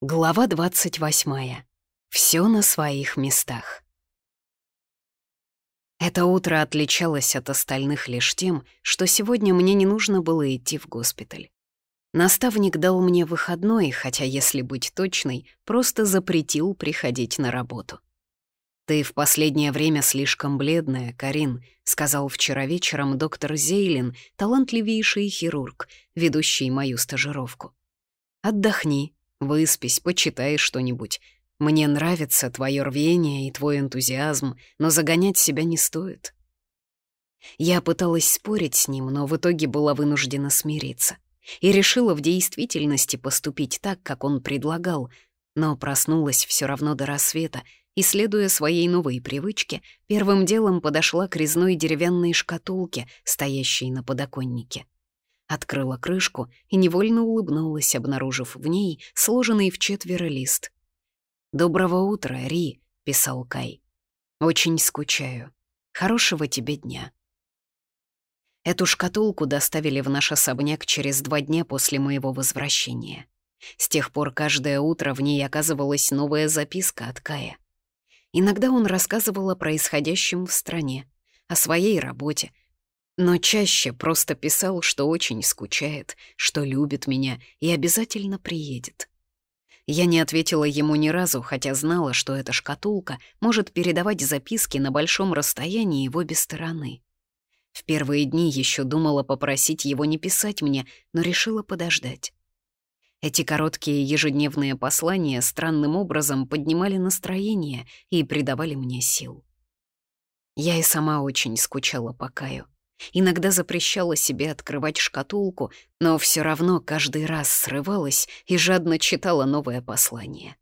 Глава 28. Все на своих местах. Это утро отличалось от остальных лишь тем, что сегодня мне не нужно было идти в госпиталь. Наставник дал мне выходной, хотя, если быть точной, просто запретил приходить на работу. «Ты в последнее время слишком бледная, Карин», — сказал вчера вечером доктор Зейлин, талантливейший хирург, ведущий мою стажировку. «Отдохни, Выспись, почитай что-нибудь. Мне нравится твое рвение и твой энтузиазм, но загонять себя не стоит. Я пыталась спорить с ним, но в итоге была вынуждена смириться. И решила в действительности поступить так, как он предлагал, но проснулась все равно до рассвета и, следуя своей новой привычке, первым делом подошла к резной деревянной шкатулке, стоящей на подоконнике открыла крышку и невольно улыбнулась, обнаружив в ней сложенный в четверо лист. «Доброго утра, Ри», — писал Кай. «Очень скучаю. Хорошего тебе дня». Эту шкатулку доставили в наш особняк через два дня после моего возвращения. С тех пор каждое утро в ней оказывалась новая записка от Кая. Иногда он рассказывал о происходящем в стране, о своей работе, но чаще просто писал, что очень скучает, что любит меня и обязательно приедет. Я не ответила ему ни разу, хотя знала, что эта шкатулка может передавать записки на большом расстоянии в обе стороны. В первые дни еще думала попросить его не писать мне, но решила подождать. Эти короткие ежедневные послания странным образом поднимали настроение и придавали мне сил. Я и сама очень скучала по Каю. Иногда запрещала себе открывать шкатулку, но все равно каждый раз срывалась и жадно читала новое послание.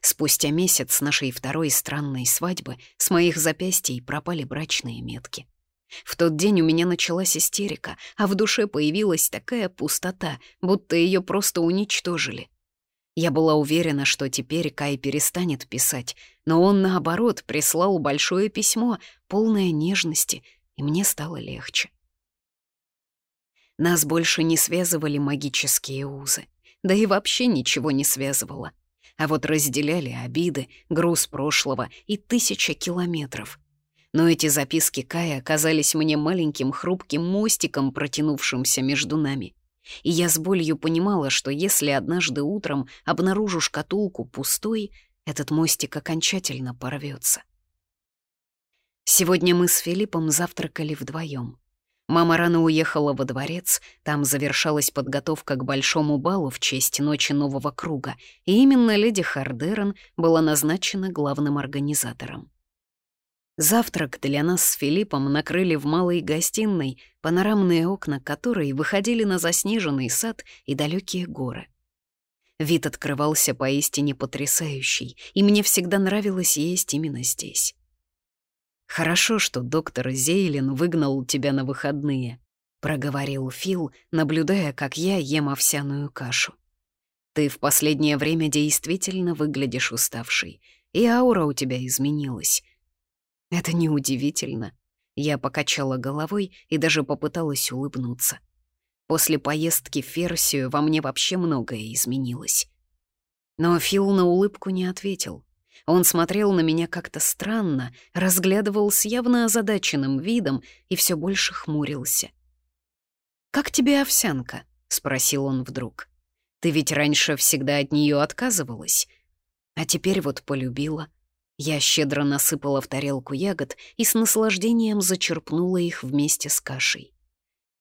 Спустя месяц нашей второй странной свадьбы с моих запястий пропали брачные метки. В тот день у меня началась истерика, а в душе появилась такая пустота, будто ее просто уничтожили. Я была уверена, что теперь Кай перестанет писать, но он, наоборот, прислал большое письмо, полное нежности, и мне стало легче. Нас больше не связывали магические узы, да и вообще ничего не связывало. А вот разделяли обиды, груз прошлого и тысяча километров. Но эти записки Кая оказались мне маленьким хрупким мостиком, протянувшимся между нами. И я с болью понимала, что если однажды утром обнаружу шкатулку пустой, этот мостик окончательно порвется. Сегодня мы с Филиппом завтракали вдвоем. Мама рано уехала во дворец, там завершалась подготовка к большому балу в честь ночи нового круга, и именно леди Хардерон была назначена главным организатором. Завтрак для нас с Филиппом накрыли в малой гостиной, панорамные окна которой выходили на заснеженный сад и далекие горы. Вид открывался поистине потрясающий, и мне всегда нравилось есть именно здесь. «Хорошо, что доктор Зейлин выгнал тебя на выходные», — проговорил Фил, наблюдая, как я ем овсяную кашу. «Ты в последнее время действительно выглядишь уставшей, и аура у тебя изменилась». «Это неудивительно». Я покачала головой и даже попыталась улыбнуться. После поездки в Ферсию во мне вообще многое изменилось. Но Фил на улыбку не ответил. Он смотрел на меня как-то странно, разглядывал с явно озадаченным видом и все больше хмурился. «Как тебе овсянка?» — спросил он вдруг. «Ты ведь раньше всегда от нее отказывалась, а теперь вот полюбила». Я щедро насыпала в тарелку ягод и с наслаждением зачерпнула их вместе с кашей.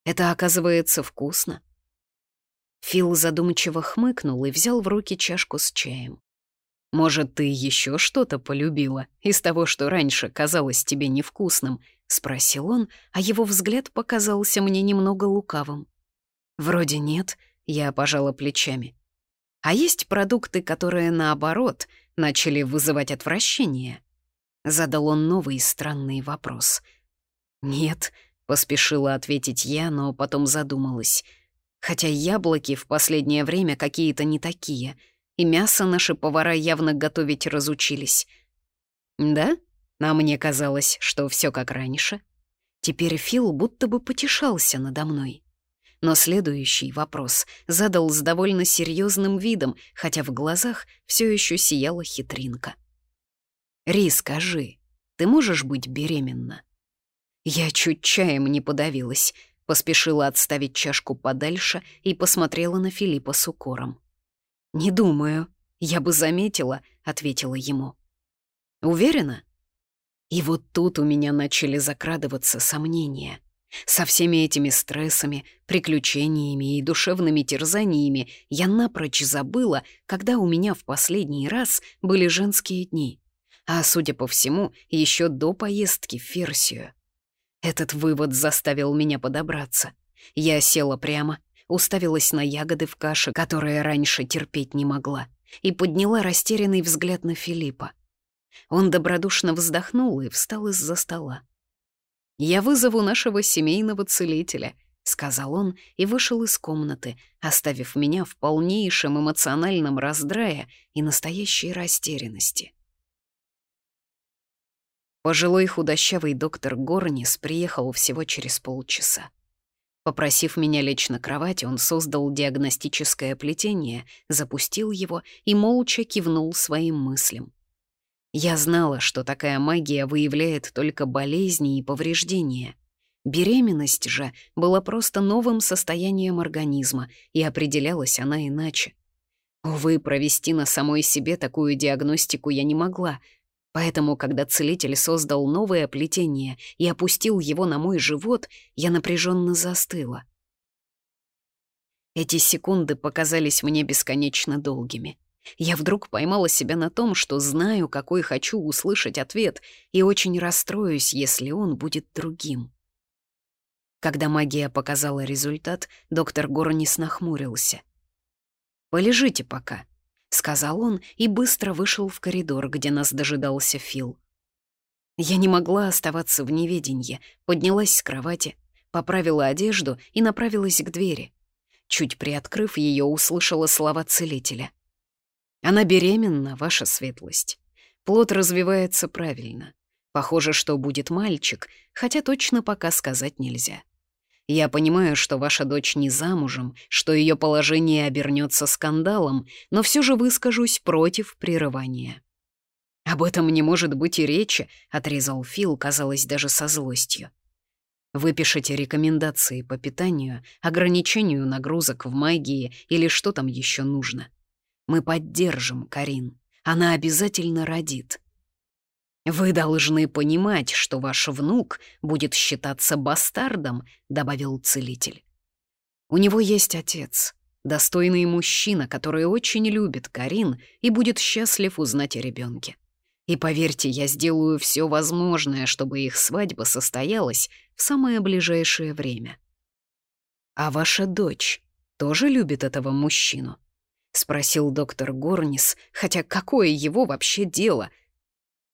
«Это, оказывается, вкусно». Фил задумчиво хмыкнул и взял в руки чашку с чаем. «Может, ты еще что-то полюбила из того, что раньше казалось тебе невкусным?» — спросил он, а его взгляд показался мне немного лукавым. «Вроде нет», — я пожала плечами. «А есть продукты, которые, наоборот, начали вызывать отвращение?» Задал он новый странный вопрос. «Нет», — поспешила ответить я, но потом задумалась. «Хотя яблоки в последнее время какие-то не такие», — и мясо наши повара явно готовить разучились. Да? А мне казалось, что все как раньше. Теперь Фил будто бы потешался надо мной. Но следующий вопрос задал с довольно серьезным видом, хотя в глазах все еще сияла хитринка. «Ри, скажи, ты можешь быть беременна?» Я чуть чаем не подавилась, поспешила отставить чашку подальше и посмотрела на Филиппа с укором. «Не думаю. Я бы заметила», — ответила ему. «Уверена?» И вот тут у меня начали закрадываться сомнения. Со всеми этими стрессами, приключениями и душевными терзаниями я напрочь забыла, когда у меня в последний раз были женские дни. А, судя по всему, еще до поездки в Ферсию. Этот вывод заставил меня подобраться. Я села прямо, уставилась на ягоды в каше, которые раньше терпеть не могла, и подняла растерянный взгляд на Филиппа. Он добродушно вздохнул и встал из-за стола. «Я вызову нашего семейного целителя», — сказал он и вышел из комнаты, оставив меня в полнейшем эмоциональном раздрае и настоящей растерянности. Пожилой худощавый доктор Горнис приехал всего через полчаса. Попросив меня лечь на кровать, он создал диагностическое плетение, запустил его и молча кивнул своим мыслям. Я знала, что такая магия выявляет только болезни и повреждения. Беременность же была просто новым состоянием организма, и определялась она иначе. Увы, провести на самой себе такую диагностику я не могла, Поэтому, когда целитель создал новое плетение и опустил его на мой живот, я напряженно застыла. Эти секунды показались мне бесконечно долгими. Я вдруг поймала себя на том, что знаю, какой хочу услышать ответ, и очень расстроюсь, если он будет другим. Когда магия показала результат, доктор Горнис нахмурился. «Полежите пока», — сказал он и быстро вышел в коридор, где нас дожидался Фил. Я не могла оставаться в неведенье, поднялась с кровати, поправила одежду и направилась к двери. Чуть приоткрыв ее, услышала слова целителя. «Она беременна, ваша светлость. Плод развивается правильно. Похоже, что будет мальчик, хотя точно пока сказать нельзя. Я понимаю, что ваша дочь не замужем, что ее положение обернется скандалом, но все же выскажусь против прерывания». «Об этом не может быть и речи», — отрезал Фил, казалось, даже со злостью. «Выпишите рекомендации по питанию, ограничению нагрузок в магии или что там еще нужно. Мы поддержим Карин. Она обязательно родит. «Вы должны понимать, что ваш внук будет считаться бастардом», — добавил целитель. «У него есть отец, достойный мужчина, который очень любит Карин и будет счастлив узнать о ребенке. И поверьте, я сделаю все возможное, чтобы их свадьба состоялась в самое ближайшее время». «А ваша дочь тоже любит этого мужчину?» — спросил доктор Горнис, хотя какое его вообще дело —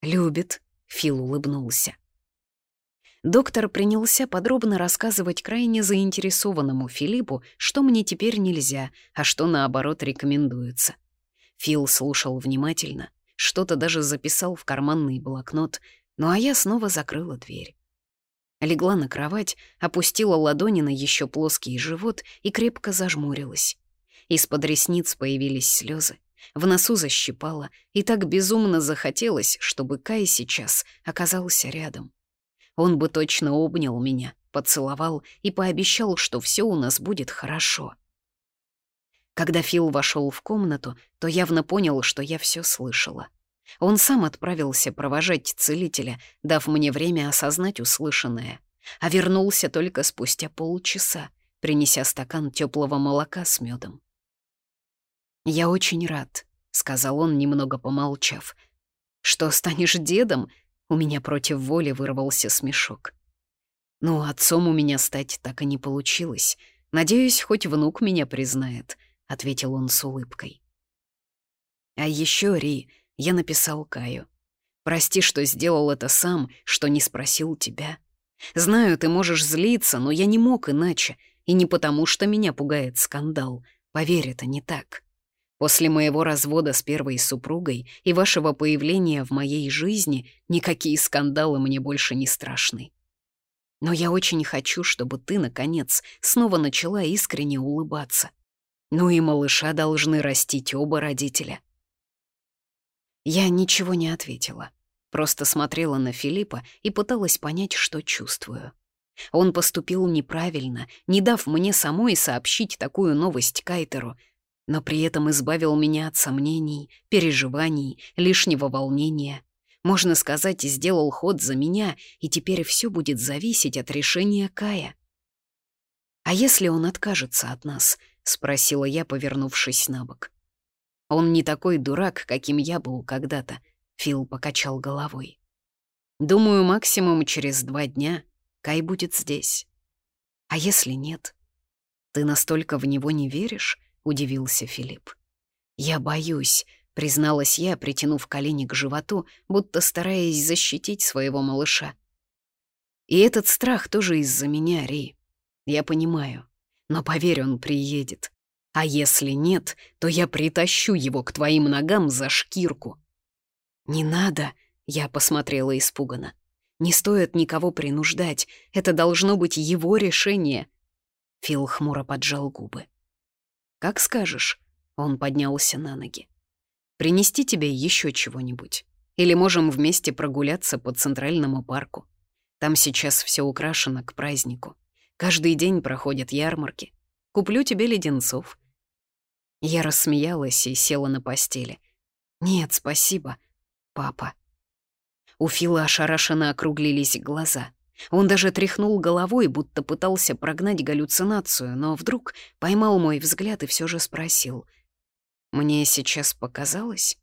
«Любит», — Фил улыбнулся. Доктор принялся подробно рассказывать крайне заинтересованному Филиппу, что мне теперь нельзя, а что, наоборот, рекомендуется. Фил слушал внимательно, что-то даже записал в карманный блокнот, ну а я снова закрыла дверь. Легла на кровать, опустила ладони на еще плоский живот и крепко зажмурилась. Из-под ресниц появились слезы. В носу защипало, и так безумно захотелось, чтобы Кай сейчас оказался рядом. Он бы точно обнял меня, поцеловал и пообещал, что все у нас будет хорошо. Когда Фил вошел в комнату, то явно понял, что я все слышала. Он сам отправился провожать целителя, дав мне время осознать услышанное, а вернулся только спустя полчаса, принеся стакан теплого молока с медом. «Я очень рад», — сказал он, немного помолчав. «Что, станешь дедом?» У меня против воли вырвался смешок. «Ну, отцом у меня стать так и не получилось. Надеюсь, хоть внук меня признает», — ответил он с улыбкой. «А еще, Ри, я написал Каю. Прости, что сделал это сам, что не спросил тебя. Знаю, ты можешь злиться, но я не мог иначе, и не потому, что меня пугает скандал. Поверь, это не так». После моего развода с первой супругой и вашего появления в моей жизни никакие скандалы мне больше не страшны. Но я очень хочу, чтобы ты, наконец, снова начала искренне улыбаться. Ну и малыша должны растить оба родителя. Я ничего не ответила. Просто смотрела на Филиппа и пыталась понять, что чувствую. Он поступил неправильно, не дав мне самой сообщить такую новость Кайтеру, но при этом избавил меня от сомнений, переживаний, лишнего волнения. Можно сказать, сделал ход за меня, и теперь все будет зависеть от решения Кая. «А если он откажется от нас?» — спросила я, повернувшись на бок. «Он не такой дурак, каким я был когда-то», — Фил покачал головой. «Думаю, максимум через два дня Кай будет здесь. А если нет? Ты настолько в него не веришь?» — удивился Филипп. «Я боюсь», — призналась я, притянув колени к животу, будто стараясь защитить своего малыша. «И этот страх тоже из-за меня, Ри. Я понимаю. Но поверь, он приедет. А если нет, то я притащу его к твоим ногам за шкирку». «Не надо», — я посмотрела испуганно. «Не стоит никого принуждать. Это должно быть его решение». Фил хмуро поджал губы. «Как скажешь». Он поднялся на ноги. «Принести тебе еще чего-нибудь? Или можем вместе прогуляться по Центральному парку? Там сейчас все украшено к празднику. Каждый день проходят ярмарки. Куплю тебе леденцов». Я рассмеялась и села на постели. «Нет, спасибо, папа». У Фила ошарашенно округлились глаза. Он даже тряхнул головой, будто пытался прогнать галлюцинацию, но вдруг поймал мой взгляд и все же спросил. «Мне сейчас показалось?»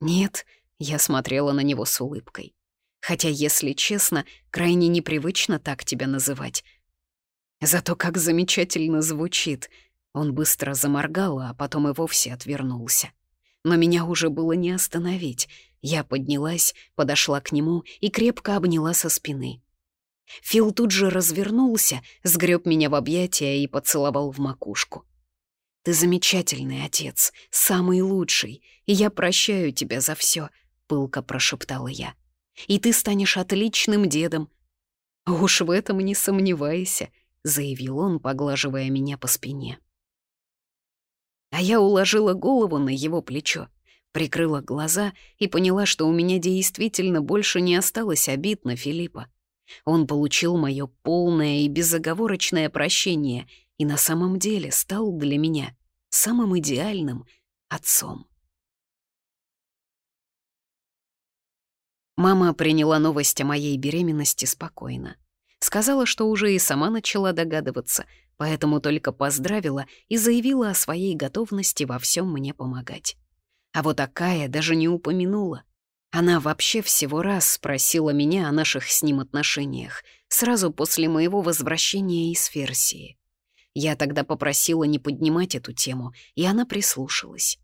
«Нет», — я смотрела на него с улыбкой. «Хотя, если честно, крайне непривычно так тебя называть. Зато как замечательно звучит. Он быстро заморгал, а потом и вовсе отвернулся. Но меня уже было не остановить. Я поднялась, подошла к нему и крепко обняла со спины. Фил тут же развернулся, сгреб меня в объятия и поцеловал в макушку. «Ты замечательный отец, самый лучший, и я прощаю тебя за все, пылко прошептала я. «И ты станешь отличным дедом». «Уж в этом не сомневайся», — заявил он, поглаживая меня по спине. А я уложила голову на его плечо, прикрыла глаза и поняла, что у меня действительно больше не осталось обид на Филиппа. Он получил мое полное и безоговорочное прощение и на самом деле стал для меня самым идеальным отцом. Мама приняла новость о моей беременности спокойно. Сказала, что уже и сама начала догадываться, поэтому только поздравила и заявила о своей готовности во всем мне помогать. А вот Акая даже не упомянула. Она вообще всего раз спросила меня о наших с ним отношениях, сразу после моего возвращения из Ферсии. Я тогда попросила не поднимать эту тему, и она прислушалась.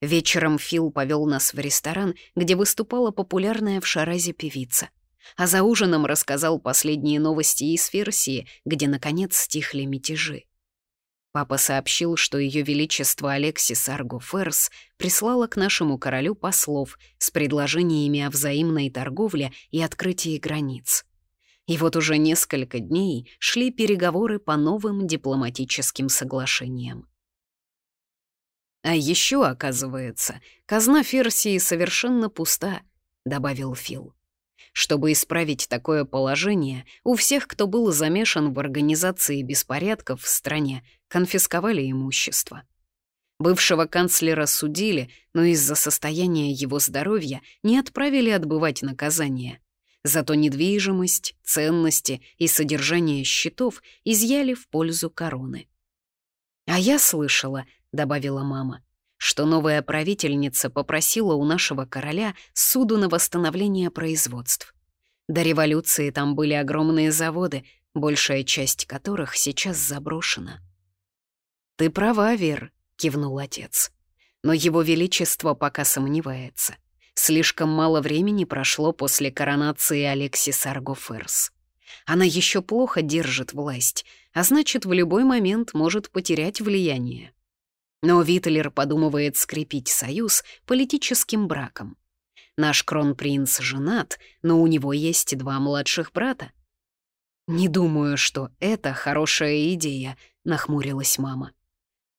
Вечером Фил повел нас в ресторан, где выступала популярная в Шаразе певица а за ужином рассказал последние новости из Ферсии, где, наконец, стихли мятежи. Папа сообщил, что Ее Величество Алексис Арго Ферс прислала к нашему королю послов с предложениями о взаимной торговле и открытии границ. И вот уже несколько дней шли переговоры по новым дипломатическим соглашениям. «А еще, оказывается, казна Ферсии совершенно пуста», — добавил Фил. Чтобы исправить такое положение, у всех, кто был замешан в организации беспорядков в стране, конфисковали имущество. Бывшего канцлера судили, но из-за состояния его здоровья не отправили отбывать наказание. Зато недвижимость, ценности и содержание счетов изъяли в пользу короны. «А я слышала», — добавила мама, что новая правительница попросила у нашего короля суду на восстановление производств. До революции там были огромные заводы, большая часть которых сейчас заброшена. «Ты права, Вер», — кивнул отец. «Но его величество пока сомневается. Слишком мало времени прошло после коронации Алексис Аргоферс. Она еще плохо держит власть, а значит, в любой момент может потерять влияние. Но Витлер подумывает скрепить союз политическим браком. Наш кронпринц женат, но у него есть два младших брата. «Не думаю, что это хорошая идея», — нахмурилась мама.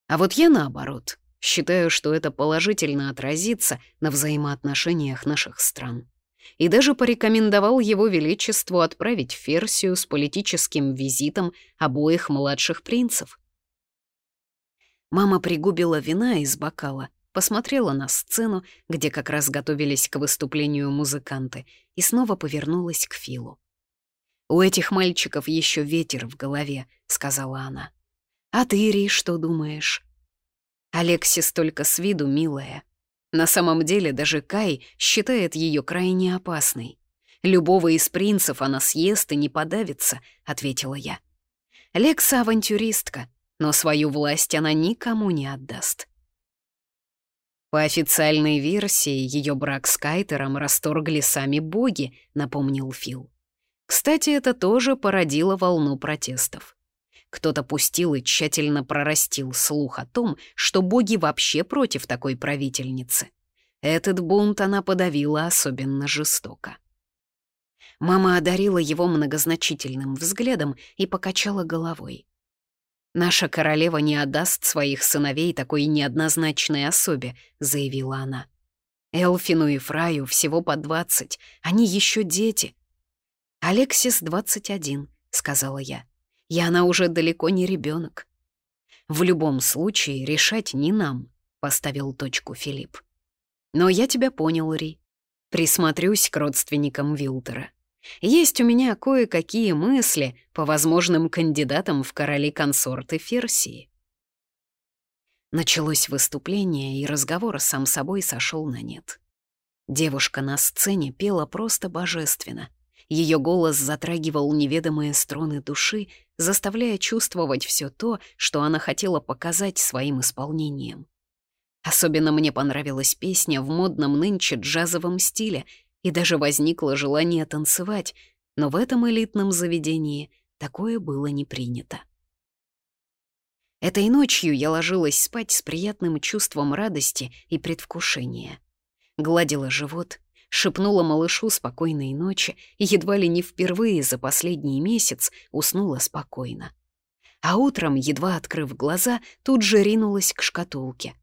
«А вот я наоборот. Считаю, что это положительно отразится на взаимоотношениях наших стран. И даже порекомендовал его величеству отправить Ферсию с политическим визитом обоих младших принцев. Мама пригубила вина из бокала, посмотрела на сцену, где как раз готовились к выступлению музыканты, и снова повернулась к Филу. «У этих мальчиков еще ветер в голове», — сказала она. «А ты, Ри, что думаешь?» Алексис только с виду милая. На самом деле даже Кай считает ее крайне опасной. «Любого из принцев она съест и не подавится», — ответила я. Лекса — авантюристка, но свою власть она никому не отдаст. По официальной версии, ее брак с Кайтером расторгли сами боги, напомнил Фил. Кстати, это тоже породило волну протестов. Кто-то пустил и тщательно прорастил слух о том, что боги вообще против такой правительницы. Этот бунт она подавила особенно жестоко. Мама одарила его многозначительным взглядом и покачала головой. «Наша королева не отдаст своих сыновей такой неоднозначной особе», — заявила она. «Элфину и Фраю всего по двадцать, они еще дети». «Алексис двадцать один», — сказала я и она уже далеко не ребенок. В любом случае решать не нам, поставил точку Филипп. Но я тебя понял, Ри. Присмотрюсь к родственникам Вилтера. Есть у меня кое-какие мысли по возможным кандидатам в короли-консорты Ферсии. Началось выступление, и разговор сам собой сошел на нет. Девушка на сцене пела просто божественно. Ее голос затрагивал неведомые струны души, заставляя чувствовать все то, что она хотела показать своим исполнением. Особенно мне понравилась песня в модном нынче джазовом стиле, и даже возникло желание танцевать, но в этом элитном заведении такое было не принято. Этой ночью я ложилась спать с приятным чувством радости и предвкушения. Гладила живот, шепнула малышу спокойной ночи и едва ли не впервые за последний месяц уснула спокойно. А утром, едва открыв глаза, тут же ринулась к шкатулке.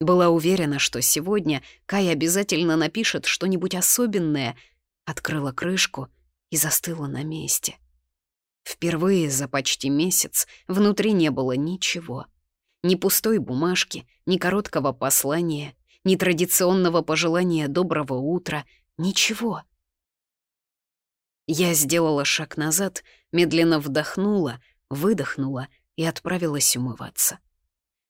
Была уверена, что сегодня Кай обязательно напишет что-нибудь особенное, открыла крышку и застыла на месте. Впервые за почти месяц внутри не было ничего. Ни пустой бумажки, ни короткого послания, ни традиционного пожелания доброго утра, ничего. Я сделала шаг назад, медленно вдохнула, выдохнула и отправилась умываться.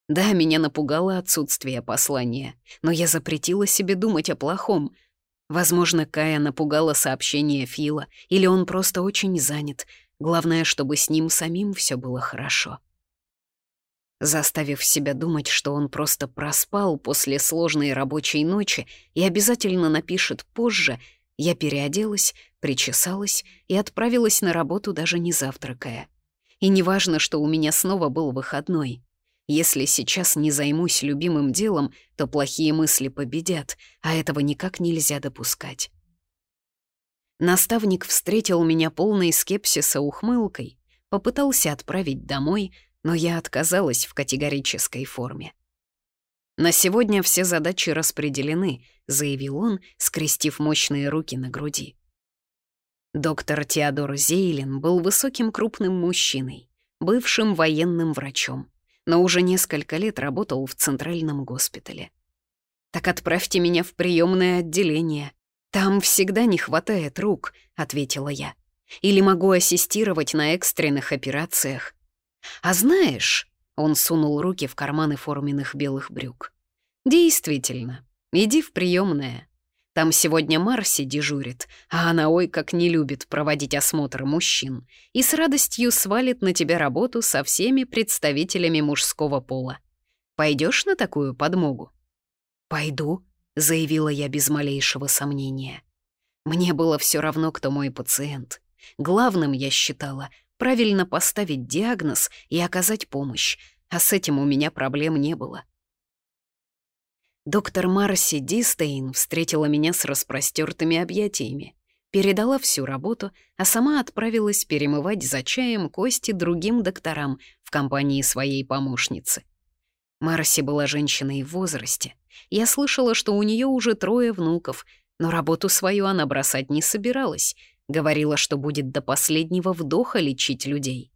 Да, меня напугало отсутствие послания, но я запретила себе думать о плохом. Возможно, Кая напугала сообщение Фила, или он просто очень занят. Главное, чтобы с ним самим все было хорошо. Заставив себя думать, что он просто проспал после сложной рабочей ночи и обязательно напишет позже, я переоделась, причесалась и отправилась на работу, даже не завтракая. И неважно, что у меня снова был выходной. Если сейчас не займусь любимым делом, то плохие мысли победят, а этого никак нельзя допускать. Наставник встретил меня полной скепсиса ухмылкой, попытался отправить домой — но я отказалась в категорической форме. «На сегодня все задачи распределены», — заявил он, скрестив мощные руки на груди. Доктор Теодор Зейлин был высоким крупным мужчиной, бывшим военным врачом, но уже несколько лет работал в центральном госпитале. «Так отправьте меня в приемное отделение. Там всегда не хватает рук», — ответила я. «Или могу ассистировать на экстренных операциях. «А знаешь...» — он сунул руки в карманы форменных белых брюк. «Действительно, иди в приемное. Там сегодня Марси дежурит, а она ой как не любит проводить осмотр мужчин и с радостью свалит на тебя работу со всеми представителями мужского пола. Пойдешь на такую подмогу?» «Пойду», — заявила я без малейшего сомнения. Мне было все равно, кто мой пациент. Главным я считала правильно поставить диагноз и оказать помощь, а с этим у меня проблем не было. Доктор Марси Дистейн встретила меня с распростертыми объятиями. передала всю работу, а сама отправилась перемывать за чаем кости другим докторам в компании своей помощницы. Марси была женщиной в возрасте. Я слышала, что у нее уже трое внуков, но работу свою она бросать не собиралась. Говорила, что будет до последнего вдоха лечить людей.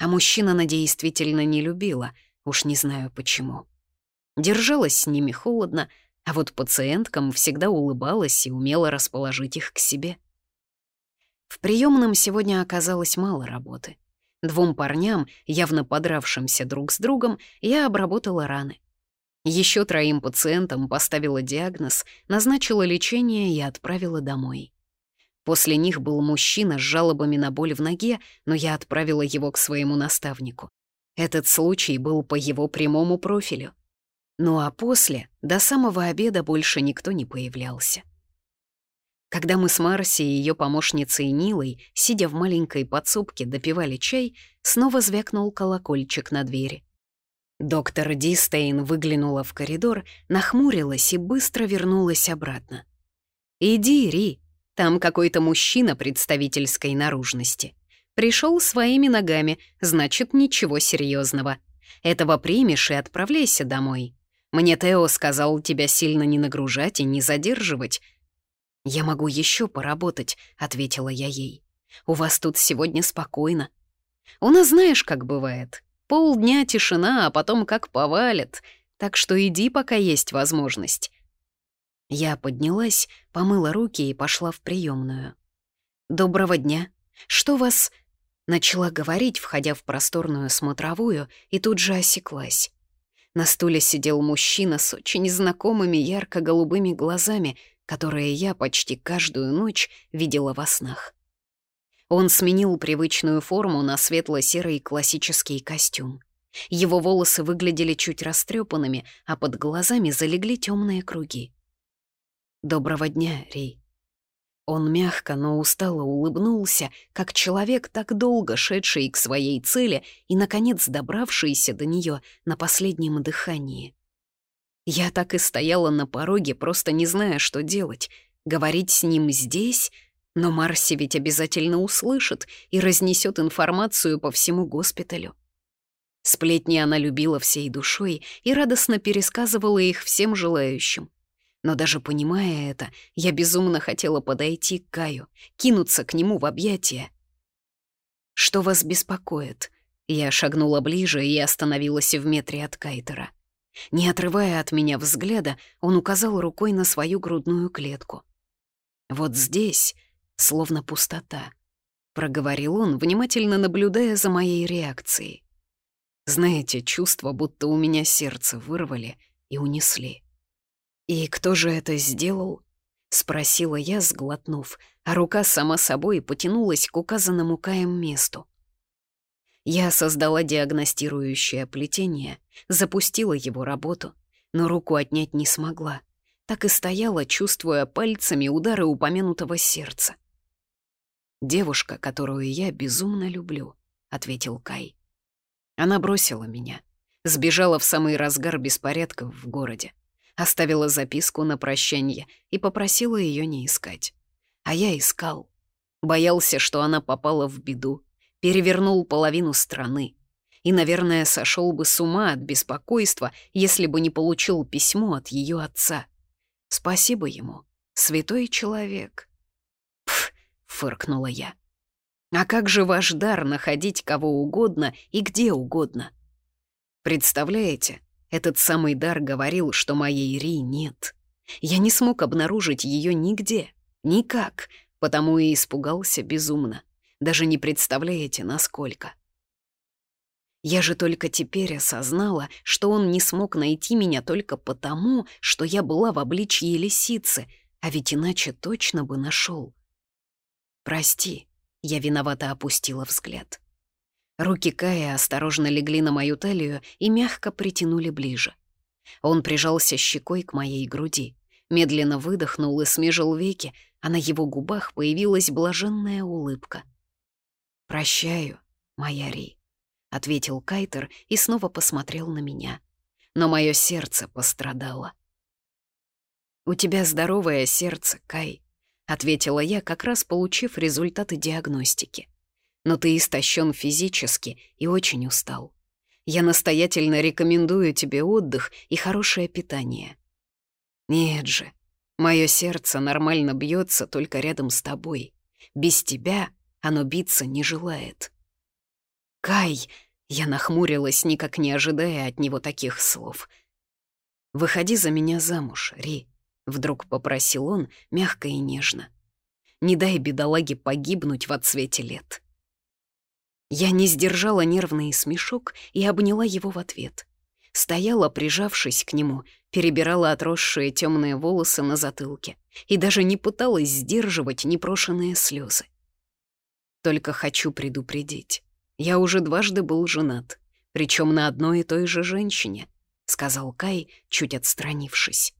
А мужчин она действительно не любила, уж не знаю почему. Держалась с ними холодно, а вот пациенткам всегда улыбалась и умела расположить их к себе. В приемном сегодня оказалось мало работы. Двум парням, явно подравшимся друг с другом, я обработала раны. Еще троим пациентам поставила диагноз, назначила лечение и отправила домой. После них был мужчина с жалобами на боль в ноге, но я отправила его к своему наставнику. Этот случай был по его прямому профилю. Ну а после, до самого обеда, больше никто не появлялся. Когда мы с Марси и ее помощницей Нилой, сидя в маленькой подсобке, допивали чай, снова звякнул колокольчик на двери. Доктор Дистейн выглянула в коридор, нахмурилась и быстро вернулась обратно. «Иди, Ри, там какой-то мужчина представительской наружности. Пришел своими ногами, значит, ничего серьезного. Этого примешь и отправляйся домой. Мне Тео сказал тебя сильно не нагружать и не задерживать. «Я могу еще поработать», — ответила я ей. «У вас тут сегодня спокойно. У нас знаешь, как бывает. Полдня тишина, а потом как повалит. Так что иди, пока есть возможность». Я поднялась, помыла руки и пошла в приемную. «Доброго дня. Что вас...» Начала говорить, входя в просторную смотровую, и тут же осеклась. На стуле сидел мужчина с очень знакомыми ярко-голубыми глазами, которые я почти каждую ночь видела во снах. Он сменил привычную форму на светло-серый классический костюм. Его волосы выглядели чуть растрепанными, а под глазами залегли темные круги. «Доброго дня, Ри», он мягко, но устало улыбнулся, как человек, так долго шедший к своей цели и, наконец, добравшийся до нее на последнем дыхании. Я так и стояла на пороге, просто не зная, что делать. Говорить с ним здесь? Но Марси ведь обязательно услышит и разнесет информацию по всему госпиталю. Сплетни она любила всей душой и радостно пересказывала их всем желающим. Но даже понимая это, я безумно хотела подойти к Каю, кинуться к нему в объятия. «Что вас беспокоит?» Я шагнула ближе и остановилась в метре от Кайтера. Не отрывая от меня взгляда, он указал рукой на свою грудную клетку. «Вот здесь словно пустота», — проговорил он, внимательно наблюдая за моей реакцией. «Знаете, чувство, будто у меня сердце вырвали и унесли». «И кто же это сделал?» — спросила я, сглотнув, а рука сама собой потянулась к указанному Каем месту. Я создала диагностирующее плетение, запустила его работу, но руку отнять не смогла. Так и стояла, чувствуя пальцами удары упомянутого сердца. «Девушка, которую я безумно люблю», — ответил Кай. Она бросила меня, сбежала в самый разгар беспорядков в городе оставила записку на прощание и попросила ее не искать. А я искал. Боялся, что она попала в беду, перевернул половину страны. И, наверное, сошел бы с ума от беспокойства, если бы не получил письмо от ее отца. Спасибо ему, святой человек. Пф, фыркнула я. А как же ваш дар находить кого угодно и где угодно? Представляете, этот самый дар говорил, что моей Ри нет. Я не смог обнаружить ее нигде, никак, потому и испугался безумно. Даже не представляете, насколько. Я же только теперь осознала, что он не смог найти меня только потому, что я была в обличье лисицы, а ведь иначе точно бы нашел. «Прости», — я виновато опустила взгляд. Руки Кая осторожно легли на мою талию и мягко притянули ближе. Он прижался щекой к моей груди, медленно выдохнул и смежил веки, а на его губах появилась блаженная улыбка. «Прощаю, моя Ри», — ответил Кайтер и снова посмотрел на меня. Но мое сердце пострадало. «У тебя здоровое сердце, Кай. — ответила я, как раз получив результаты диагностики. «Но ты истощен физически и очень устал. Я настоятельно рекомендую тебе отдых и хорошее питание». «Нет же, мое сердце нормально бьется только рядом с тобой. Без тебя оно биться не желает». «Кай!» — я нахмурилась, никак не ожидая от него таких слов. «Выходи за меня замуж, Ри», — вдруг попросил он мягко и нежно. «Не дай бедолаге погибнуть в отсвете лет». Я не сдержала нервный смешок и обняла его в ответ. Стояла, прижавшись к нему, перебирала отросшие темные волосы на затылке и даже не пыталась сдерживать непрошенные слезы. Только хочу предупредить. Я уже дважды был женат, причем на одной и той же женщине, сказал Кай, чуть отстранившись.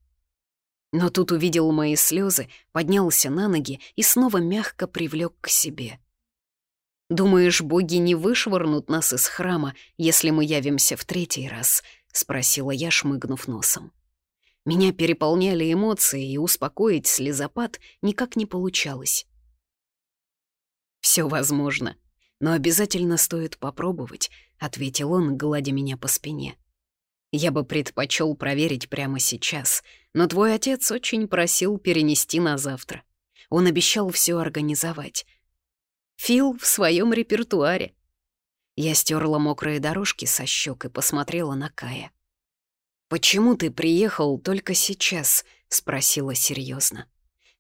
Но тут увидел мои слезы, поднялся на ноги и снова мягко привлек к себе. «Думаешь, боги не вышвырнут нас из храма, если мы явимся в третий раз?» — спросила я, шмыгнув носом. Меня переполняли эмоции, и успокоить слезопад никак не получалось. Все возможно, но обязательно стоит попробовать», — ответил он, гладя меня по спине. «Я бы предпочел проверить прямо сейчас, но твой отец очень просил перенести на завтра. Он обещал все организовать. Фил в своем репертуаре». Я стерла мокрые дорожки со щек и посмотрела на Кая. «Почему ты приехал только сейчас?» — спросила серьезно.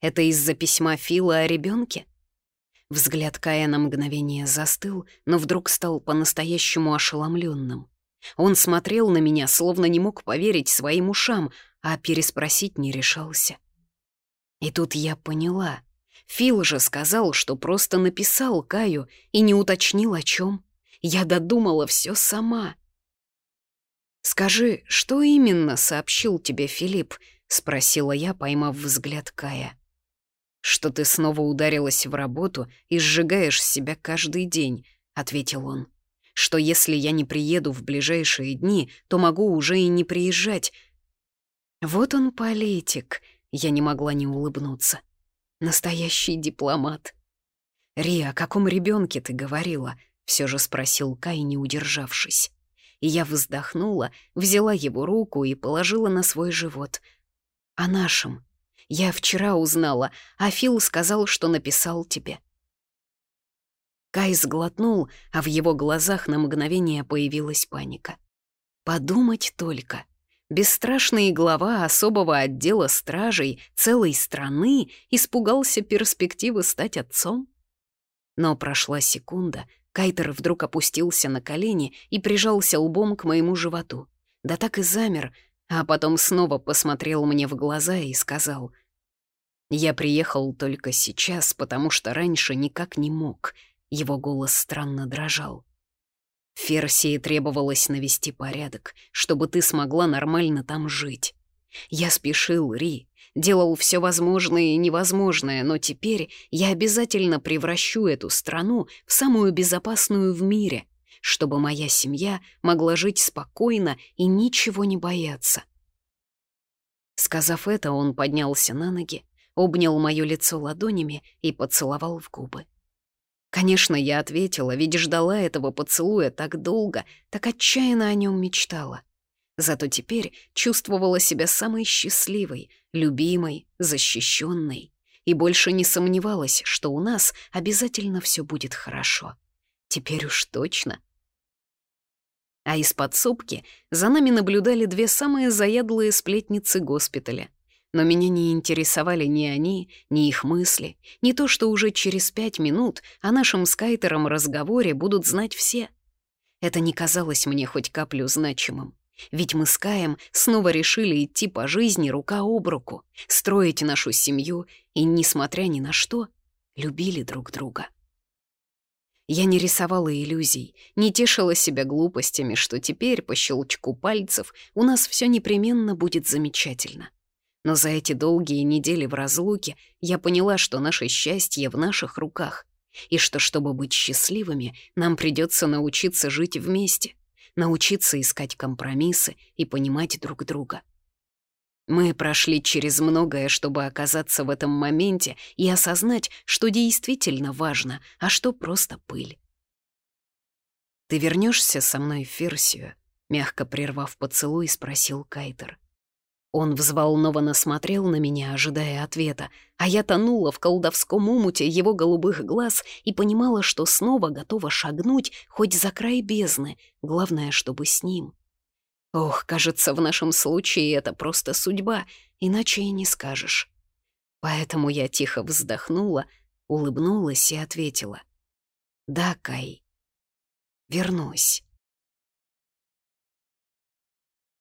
«Это из-за письма Фила о ребенке? Взгляд Кая на мгновение застыл, но вдруг стал по-настоящему ошеломленным. Он смотрел на меня, словно не мог поверить своим ушам, а переспросить не решался. И тут я поняла. Фил же сказал, что просто написал Каю и не уточнил о чем. Я додумала все сама. «Скажи, что именно сообщил тебе Филипп?» — спросила я, поймав взгляд Кая что ты снова ударилась в работу и сжигаешь себя каждый день», — ответил он. «Что если я не приеду в ближайшие дни, то могу уже и не приезжать». Вот он политик, я не могла не улыбнуться. Настоящий дипломат. «Ри, о каком ребенке ты говорила?» — все же спросил Кай, не удержавшись. И я вздохнула, взяла его руку и положила на свой живот. «О нашем», я вчера узнала, а Фил сказал, что написал тебе». Кай сглотнул, а в его глазах на мгновение появилась паника. Подумать только. Бесстрашный глава особого отдела стражей целой страны испугался перспективы стать отцом? Но прошла секунда, Кайтер вдруг опустился на колени и прижался лбом к моему животу. Да так и замер, а потом снова посмотрел мне в глаза и сказал — я приехал только сейчас, потому что раньше никак не мог. Его голос странно дрожал. Ферсии требовалось навести порядок, чтобы ты смогла нормально там жить. Я спешил, Ри, делал все возможное и невозможное, но теперь я обязательно превращу эту страну в самую безопасную в мире, чтобы моя семья могла жить спокойно и ничего не бояться. Сказав это, он поднялся на ноги, обнял моё лицо ладонями и поцеловал в губы. Конечно, я ответила, ведь ждала этого поцелуя так долго, так отчаянно о нем мечтала. Зато теперь чувствовала себя самой счастливой, любимой, защищенной и больше не сомневалась, что у нас обязательно все будет хорошо. Теперь уж точно. А из подсобки за нами наблюдали две самые заядлые сплетницы госпиталя — но меня не интересовали ни они, ни их мысли, ни то, что уже через пять минут о нашем с Кайтером разговоре будут знать все. Это не казалось мне хоть каплю значимым. Ведь мы с Каем снова решили идти по жизни рука об руку, строить нашу семью и, несмотря ни на что, любили друг друга. Я не рисовала иллюзий, не тешила себя глупостями, что теперь, по щелчку пальцев, у нас все непременно будет замечательно. Но за эти долгие недели в разлуке я поняла, что наше счастье в наших руках, и что, чтобы быть счастливыми, нам придется научиться жить вместе, научиться искать компромиссы и понимать друг друга. Мы прошли через многое, чтобы оказаться в этом моменте и осознать, что действительно важно, а что просто пыль. «Ты вернешься со мной в Ферсию?» Мягко прервав поцелуй, спросил Кайтер. Он взволнованно смотрел на меня, ожидая ответа, а я тонула в колдовском умуте его голубых глаз и понимала, что снова готова шагнуть хоть за край бездны, главное, чтобы с ним. Ох, кажется, в нашем случае это просто судьба, иначе и не скажешь. Поэтому я тихо вздохнула, улыбнулась и ответила. «Да, Кай, вернусь».